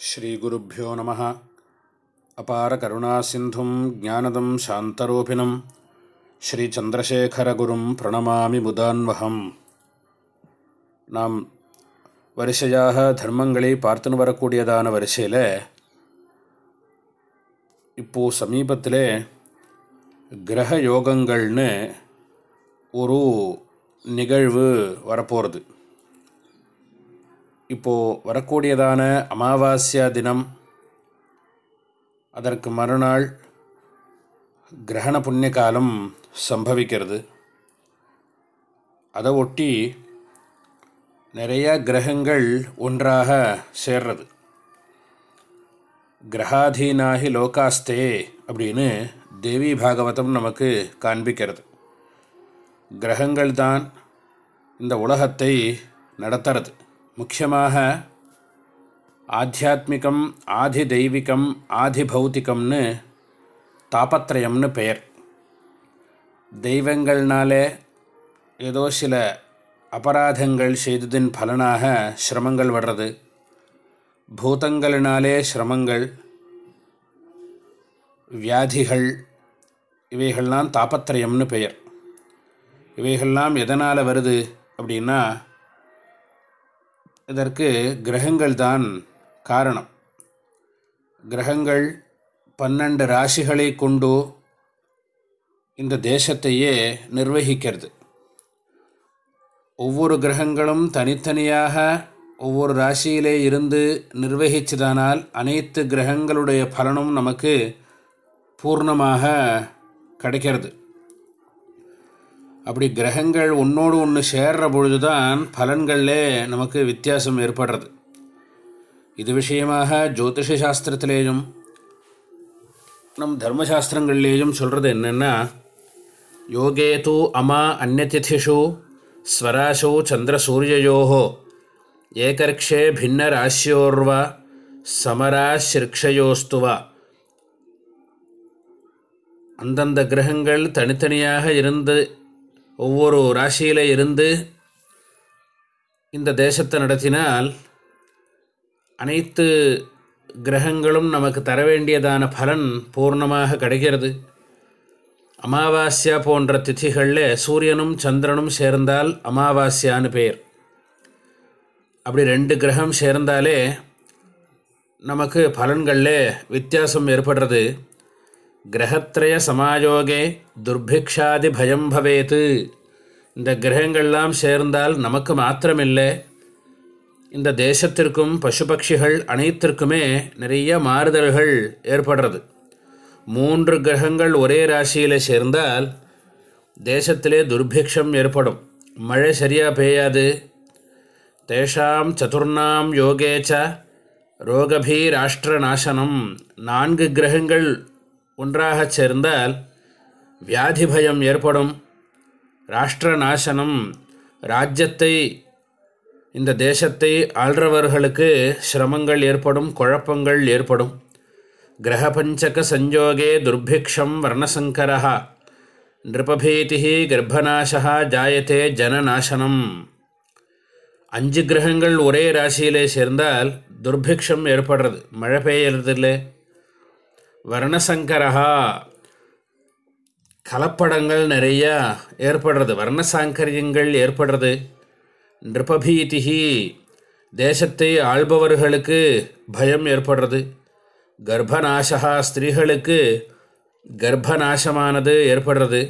ஸ்ரீகுருப்போ நம. அபார கருணா சிந்தும் ஜானதம் சாந்தரூபிணம். ஸ்ரீச்சந்திரசேகரகுரும் பிரணமாமி முதான்வகம். நாம் வரிசையாக தர்மங்களை பார்த்துன்னு வரக்கூடியதான வரிசையில் இப்போது சமீபத்தில் கிரக யோகங்கள்னு ஒரு நிகழ்வு வரப்போகிறது இப்போது வரக்கூடியதான அமாவாஸ்யா தினம். அதற்கு மறுநாள் கிரகண புண்ணிய காலம் சம்பவிக்கிறது. அதை ஒட்டி நிறைய கிரகங்கள் ஒன்றாக சேர்றது. கிரகாதீனாகி லோகாஸ்தே அப்படின்னு தேவி பாகவதம் நமக்கு காண்பிக்கிறது. கிரகங்கள் தான் இந்த உலகத்தை நடத்துறது. முக்கியமாக ஆத்தியாத்மிகம் ஆதி தெய்வீகம் ஆதி பௌத்திகம்னு தாபத்திரயம்னு பெயர். தெய்வங்கள்னாலே ஏதோ சில அபராதங்கள் செய்ததின் பலனாக சிரமங்கள் வர்றது. பூதங்களினாலே சிரமங்கள் வியாதிகள் இவைகள்லாம் தாபத்திரயம்னு பெயர். இவைகள்லாம் எதனால் வருது அப்படின்னா இதற்கு கிரகங்கள் தான் காரணம். கிரகங்கள் பன்னெண்டு ராசிகளை கொண்டு இந்த தேசத்தையே நிர்வகிக்கிறது. ஒவ்வொரு கிரகங்களும் தனித்தனியாக ஒவ்வொரு ராசியிலே இருந்து நிர்வகிச்சதானால் அனைத்து கிரகங்களுடைய பலனும் நமக்கு பூர்ணமாக கிடைக்கிறது. அப்படி கிரகங்கள் ஒன்றோடு ஒன்று சேர்ற பொழுது தான் பலன்களில் நமக்கு வித்தியாசம் ஏற்படுறது. இது விஷயமாக ஜோதிஷ சாஸ்திரத்திலேயும் நம் தர்மசாஸ்திரங்கள்லேயும் சொல்கிறது என்னென்னா யோகே தூ அமா அந்நதிஷு ஸ்வராசோ சந்திரசூரியோ ஏகர்க்ஷே பின்ன ராசியோர்வா சமரா அந்தந்த கிரகங்கள் தனித்தனியாக இருந்து ஒவ்வொரு ராசியில் இருந்து இந்த தேசத்தை நடத்தினால் அனைத்து கிரகங்களும் நமக்கு தர வேண்டியதான பலன் பூர்ணமாக கிடைக்கிறது. அமாவாஸ்யா போன்ற திதிகளில் சூரியனும் சந்திரனும் சேர்ந்தால் அமாவாஸ்யான்னு பெயர் அப்படி ரெண்டு கிரகம் சேர்ந்தாலே நமக்கு பலன்களில் வித்தியாசம் ஏற்படுறது. கிரகத்ரய சமாயோகே துர்பிக்ஷாதி பயம் பவேத்து. இந்த கிரகங்கள்லாம் சேர்ந்தால் நமக்கு மாத்திரமில்லை. இந்த தேசத்திற்கும் பசு பட்சிகள் அனைத்திற்குமே நிறைய மாறுதல்கள் ஏற்படுறது. மூன்று கிரகங்கள் ஒரே ராசியில் சேர்ந்தால் தேசத்திலே துர்பிக்ஷம் ஏற்படும். மழை சரியாக பெய்யாது. தேஷாம் சதுர்ணாம் யோகேச்ச ரோகபீராஷ்டிர நாசனம் நான்கு கிரகங்கள் ஒன்றாக சேர்ந்தால் வியாதி பயம் ஏற்படும். ராஷ்டிர நாசனம் ராஜ்யத்தை இந்த தேசத்தை ஆள்றவர்களுக்கு சிரமங்கள் ஏற்படும் குழப்பங்கள் ஏற்படும். கிரகபஞ்சக சஞ்சோகே துர்பிக்ஷம் வர்ணசங்கரா நிருபபீதி கர்ப்பநாசா ஜாயத்தே ஜனநாசனம். அஞ்சு கிரகங்கள் ஒரே ராசியிலே சேர்ந்தால் துர்பிக்ஷம் ஏற்படுறது. மழை பெய்யறதில்லை. வர்ணசங்கரா கலப்படங்கள் நிறையா ஏற்படுறது. வர்ணசாங்கரியங்கள் ஏற்படுறது. நிருபபீதிகி தேசத்தை ஆள்பவர்களுக்கு பயம் ஏற்படுறது. கர்ப்பநாசகா ஸ்திரீகளுக்கு கர்ப்பநாசமானது ஏற்படுறது.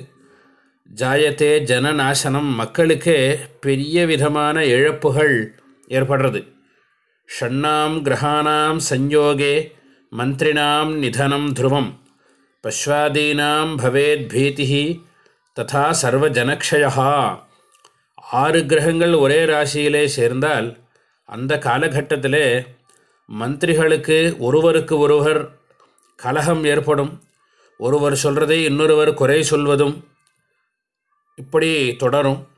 ஜாயத்தே ஜனநாசனம் மக்களுக்கு பெரிய விதமான இழப்புகள் ஏற்படுறது. ஷண்ணாம் கிரகாணாம் சஞ்சோகே மந்திரினாம் நிதனம் த்ருவம் பஸ்வாதீனாம் பவேத் பீதி ததா சர்வஜனக்ஷயா ஆறு கிரகங்கள் ஒரே ராசியிலே சேர்ந்தால் அந்த காலகட்டத்தில் மந்திரிகளுக்கு ஒருவருக்கு ஒருவர் கலகம் ஏற்படும். ஒருவர் சொல்கிறதை இன்னொருவர் குறை சொல்வதும் இப்படி தொடரும்.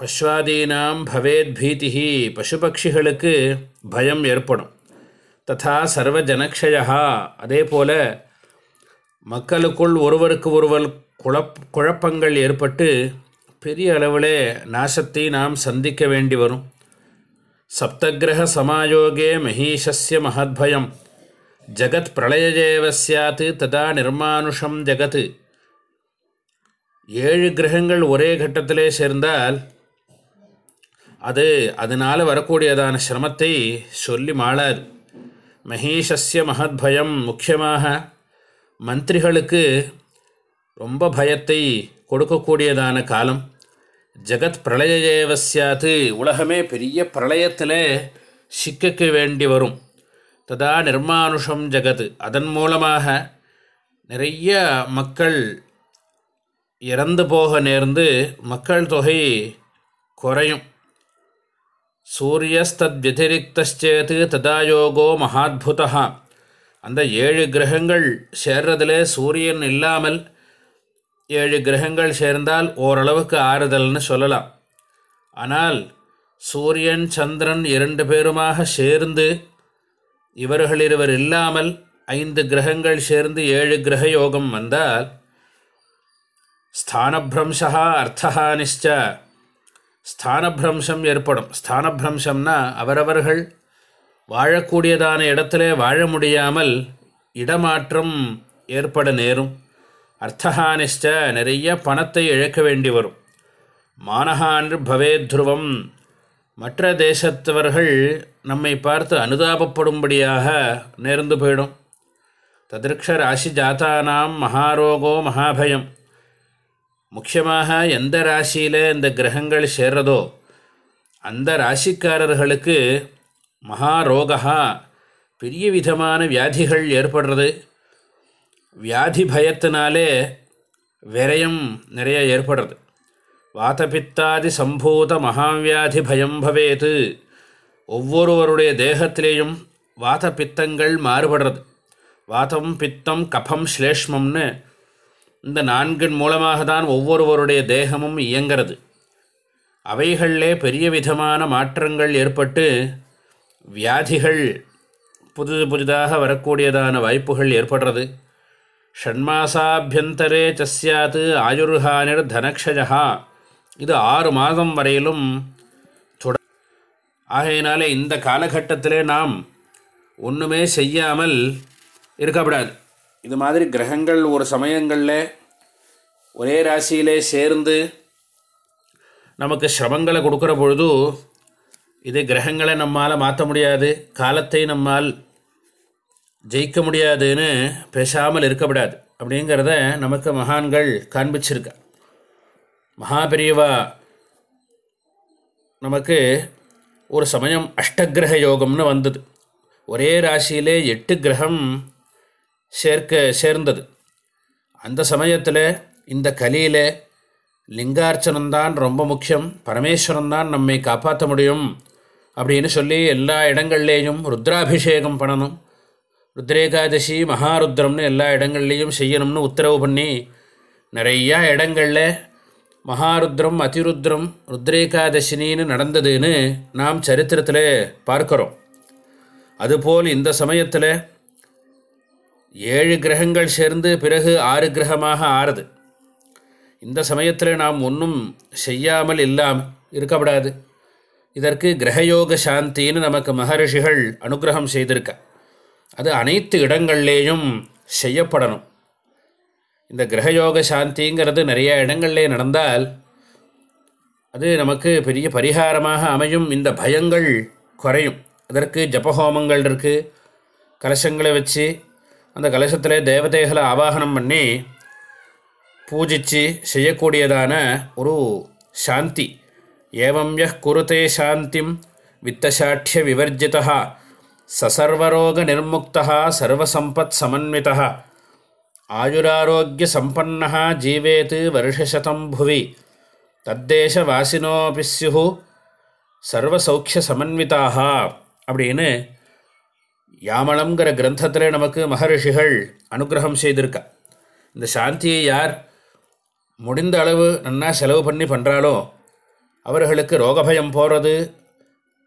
பஸ்வாதீனாம் பவேத் பீதி பசுபக்ஷிகளுக்கு பயம் ஏற்படும். ததா சர்வ ஜனக்ஷயா அதே போல் மக்களுக்குள் ஒருவருக்கு ஒருவர் குழப் குழப்பங்கள் ஏற்பட்டு பெரிய அளவில் நாசத்தை நாம் சந்திக்க வேண்டி வரும். சப்தகிரக சமாயோகே மகீஷஸ்ய மகத்பயம். ஜகத் பிரளயஜேவ சாத் ததா நிர்மானுஷம் ஜகத். ஏழு கிரகங்கள் ஒரே கட்டத்திலே சேர்ந்தால் அது அதனால் வரக்கூடியதான சிரமத்தை சொல்லி மாளாது. மகேஷஸ்ய மகத்பயம் முக்கியமாக மந்திரிகளுக்கு ரொம்ப பயத்தை கொடுக்கக்கூடியதான காலம். ஜகத் பிரளயஜேவசியாத்து உலகமே பெரிய பிரளயத்தில் சிக்கக்க வேண்டி வரும். ததா நிர்மானுஷம் ஜெகத். அதன் மூலமாக நிறைய மக்கள் இறந்து போக நேர்ந்து மக்கள் தொகை குறையும். சூரியஸ்தத்வதிரிக்தேத்து ததாயோகோ மகாத்புதா அந்த ஏழு கிரகங்கள் சேர்றதில் சூரியன் இல்லாமல் ஏழு கிரகங்கள் சேர்ந்தால் ஓரளவுக்கு ஆறுதல்னு சொல்லலாம். ஆனால் சூரியன் சந்திரன் இரண்டு பேருமாக சேர்ந்து இவர்களிருவர் இல்லாமல் ஐந்து கிரகங்கள் சேர்ந்து ஏழு கிரக யோகம் வந்தால் ஸ்தானபிரம்சா அர்த்தஹானிஷ்ட ஸ்தானபிரம்சம் ஏற்படும். ஸ்தானபிரம்சம்னா அவரவர்கள் வாழக்கூடியதான இடத்துல வாழ முடியாமல் இடமாற்றம் ஏற்பட நேரும். அர்த்தஹானிஷ்ட நிறைய பணத்தை இழக்க வேண்டி வரும். மானஹான் பவேத்ருவம் மற்ற தேசத்தவர்கள் நம்மை பார்த்து அனுதாபப்படும்படியாக நேர்ந்து போயிடும். ததிருக்ஷ ராசி ஜாத்தானாம் மகாரோகோ மகாபயம். முக்கியமாக எந்த ராசியில் இந்த கிரகங்கள் சேர்றதோ அந்த ராசிக்காரர்களுக்கு மகாரோகா பெரிய விதமான வியாதிகள் ஏற்படுறது. வியாதி பயத்தினாலே விரயம் நிறைய ஏற்படுறது. வாதபித்தாதி சம்பூத மகாவியாதி பயம் பவேது. ஒவ்வொருவருடைய தேகத்திலேயும் வாத பித்தங்கள் மாறுபடுறது. வாதம் பித்தம் கபம் ஸ்லேஷ்மம்னு இந்த நான்கின் மூலமாக தான் ஒவ்வொருவருடைய தேகமும் இயங்கிறது. அவைகளிலே பெரிய விதமான மாற்றங்கள் ஏற்பட்டு வியாதிகள் புது புதிதாக வரக்கூடியதான வாய்ப்புகள் ஏற்படுறது. ஷண்மாசாபியந்தரே சஸ்யாத் ஆயுர்ஹானிர் தனக்ஷயா இது ஆறு மாதம் வரையிலும் தொட ஆகையினாலே இந்த காலகட்டத்திலே நாம் ஒன்றுமே செய்யாமல் இருக்கப்படாது இது மாதிரி கிரகங்கள் ஒரு சமயங்களில் ஒரே ராசியிலே சேர்ந்து நமக்கு சிரமங்களை கொடுக்குற பொழுது இது கிரகங்களை நம்மால் மாற்ற முடியாது காலத்தை நம்மால் ஜெயிக்க முடியாதுன்னு பேசாமல் இருக்கப்படாது அப்படிங்கிறத நமக்கு மகான்கள் காண்பிச்சிருக்கா. மகாபெரியவா நமக்கு ஒரு சமயம் அஷ்டகிரக யோகம்னு வந்தது. ஒரே ராசியிலே எட்டு கிரகம் சேர்க்க சேர்ந்தது. அந்த சமயத்தில் இந்த கலியில் லிங்கார்ச்சனம்தான் ரொம்ப முக்கியம். பரமேஸ்வரன் தான் நம்மை காப்பாற்ற முடியும். அப்படின்னு சொல்லி எல்லா இடங்கள்லேயும் ருத்ராபிஷேகம் பண்ணணும். ருத்ரேகாதசி மகாருத்ரம்னு எல்லா இடங்கள்லேயும் செய்யணும்னு உத்தரவு பண்ணி நிறையா இடங்களில் மகாருத்ரம் அதிருத்ரம் ருத்ரேகாதசினின்னு நடந்ததுன்னு நாம் சரித்திரத்தில் பார்க்குறோம். அதுபோல் இந்த சமயத்தில் ஏழு கிரகங்கள் சேர்ந்து பிறகு ஆறு கிரகமாக ஆறுது. இந்த சமயத்தில் நாம் ஒன்றும் செய்யாமல் இல்லாமல் இருக்கப்படாது இதற்கு கிரகயோக சாந்தின்னு நமக்கு மகரிஷிகள் அனுகிரகம் செய்திருக்க. அது அனைத்து இடங்கள்லேயும் செய்யப்படணும். இந்த கிரகயோக சாந்திங்கிறது நிறைய இடங்கள்லே நடந்தால் அது நமக்கு பெரிய பரிகாரமாக அமையும். இந்த பயங்கள் குறையும். அதற்கு ஜபஹோமங்கள் இருக்குது கலசங்களை வச்சு அந்த கலசத்தில் தேவதைகளை ஆவாகனம் பண்ணி பூஜித்து செய்யக்கூடியதான ஒரு சாந்தி. ஏவம் யஹ் குருத்தே சாந்திம் வித்தசாட்சிய விவர்ஜிதா சசர்வரோக நிர்முக்தா சர்வசம்பத் சமன்விதா ஆயுராரோக்கிய சம்பன்னா ஜீவேத் வருஷசதம் புவி தத்தேசவாசினோபி ஸ்யு சர்வசௌக்கிய சமன்விதாக அப்படின்னு யாமளம்ங்கிற கிரந்தத்தில் நமக்கு மகரிஷிகள் அனுகிரகம் செய்திருக்கா. இந்த சாந்தியை யார் முடிந்த அளவு நன்னா செலவு பண்ணி பண்ணுறாலோ அவர்களுக்கு ரோகபயம் போகிறது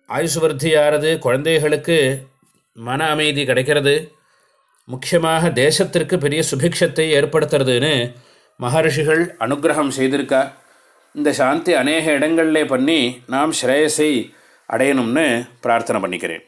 ஆயுசு விருத்தியாகிறது குழந்தைகளுக்கு மன அமைதி கிடைக்கிறது முக்கியமாக தேசத்திற்கு பெரிய சுபிக்ஷத்தை ஏற்படுத்துறதுன்னு மகரிஷிகள் அனுகிரகம் செய்திருக்கா. இந்த சாந்தி அநேக இடங்களில் பண்ணி நாம் ஸ்ரேயஸை அடையணும்னு பிரார்த்தனை பண்ணிக்கிறேன்.